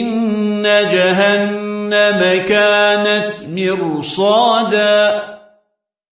إن جهنم كانت مرصادا.